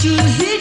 to hit